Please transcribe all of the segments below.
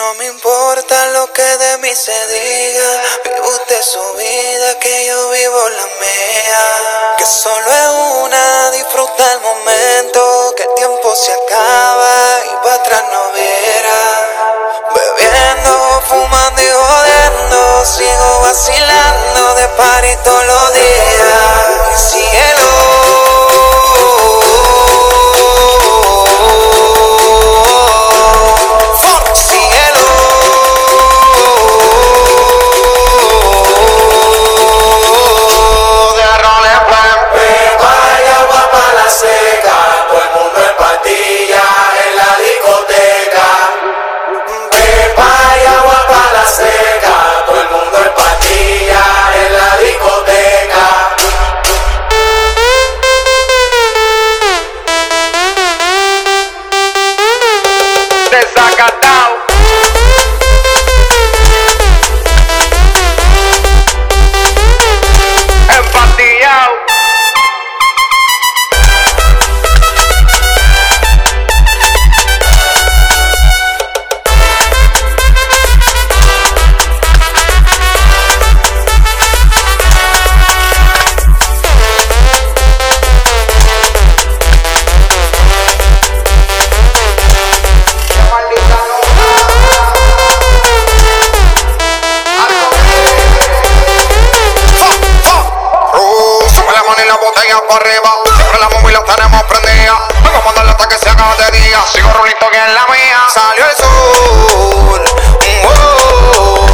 no me importa lo que de mí se diga. Vive usted su vida, que yo vivo la mía. Que solo es una, disfruta el momento. Que el tiempo se acaba y para atrás no viera. Bebiendo, fumando y jodiendo. Sigo vacilando de party todos los días. para arriba. Siempre la móvil la tenemos prendida. Vamos a mandarla hasta que se haga de día. Sigo rulito que es la mía. Salió el sol. Mm -oh.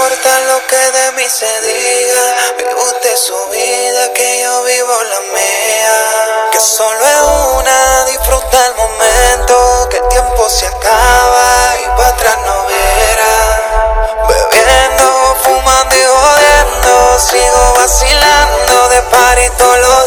No importa lo que de mí se diga, vive usted su vida, que yo vivo la mía. Que solo es una, disfruta el momento, que el tiempo se acaba y para atrás no viera. Bebiendo, fumando y jodiendo, sigo vacilando de par y todo